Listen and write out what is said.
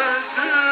Gözüm